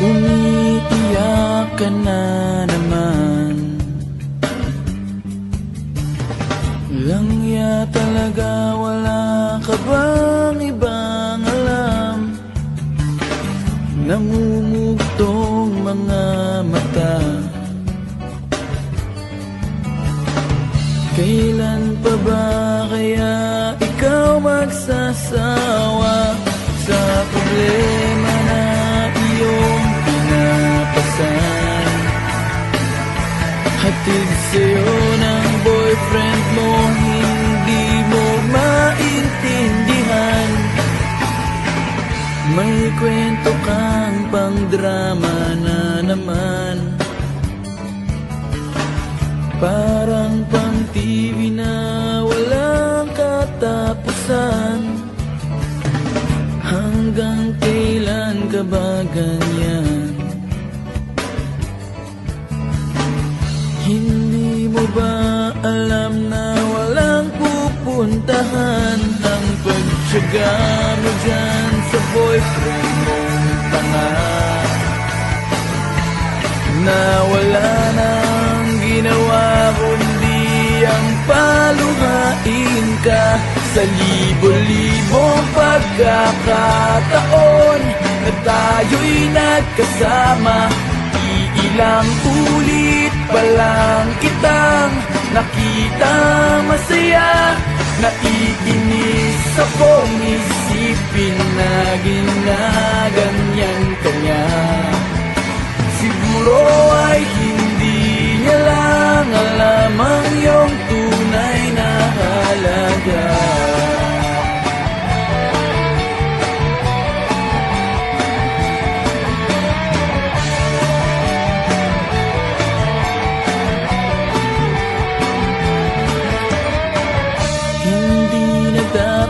Umiiyak ka na naman. Langya talaga wala ka bang ibang alam? Namumugtong mga mata. Kailan pa ba kaya ikaw magsasawa Sa problema pinapasan Hatid sa'yo ng boyfriend mo Hindi mo maintindihan. May kwento kang pang drama na naman. Parang ba? Alam na walang pupuntahan Ang pagtsaga mo dyan sa boyfriend mong tanga Na wala nang ginawa kundi ang paluhain ka Sa libo-libong pagkakataon Na tayo'y nagkasama. Iilang ulit pa lang kitang nakita masaya Naiinis akong isipin na ginaganyan ka niya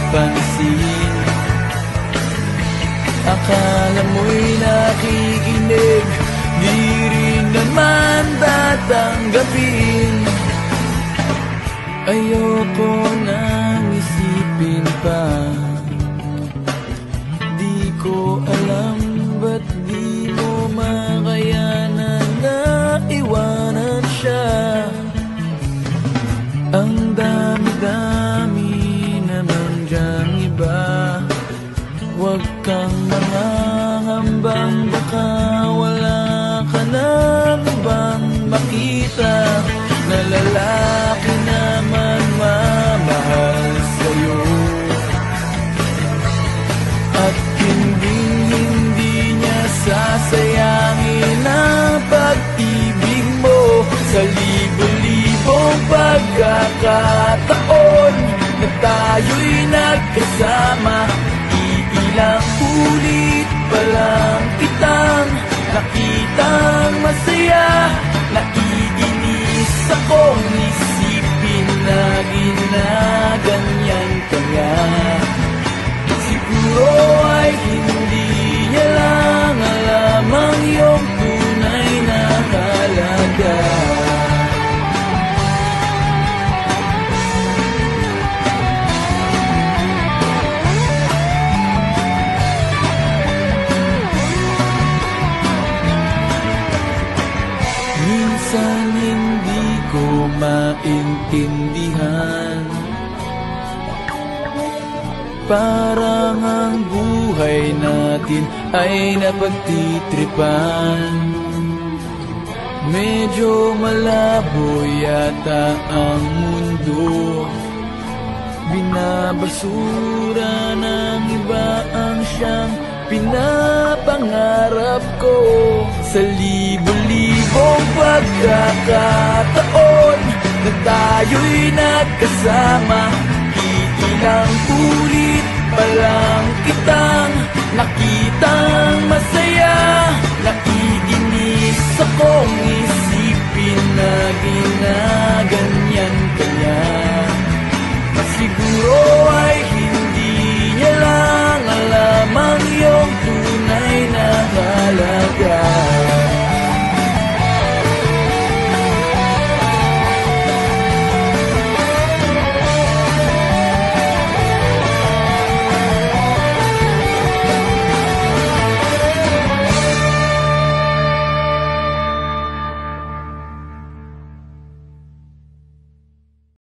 mo pinapansin Akala mo'y nakikinig Di rin naman tatanggapin. Ayoko nang isipin pa. Di ko alam ba't di mo makayanan na iwanan siya. Ang dami-dami kang mangangambang baka wala ka nang ibang makita. Na lalaki naman mamahal sa'yo. At hindi hindi niya sasayangin ang pag-ibig mo. Sa libo-libong pagkakataon Na tayo'y nagkasama Iilang ulit pa lang kitang Nakitang masaya maintindihan. Parang ang buhay natin ay napagtitripan. Medyo malabo yata ang mundo. Binabasura ng iba ang siyang pinapangarap ko. Sa libo-libong pagkakataon na tayo'y nagkasama. Iilang ulit pa lang kitang nakitang masaya. Naiinis akong isipin na ginaganyan ka niya. Siguro ay hindi niya lang alam ang iyong tunay na halaga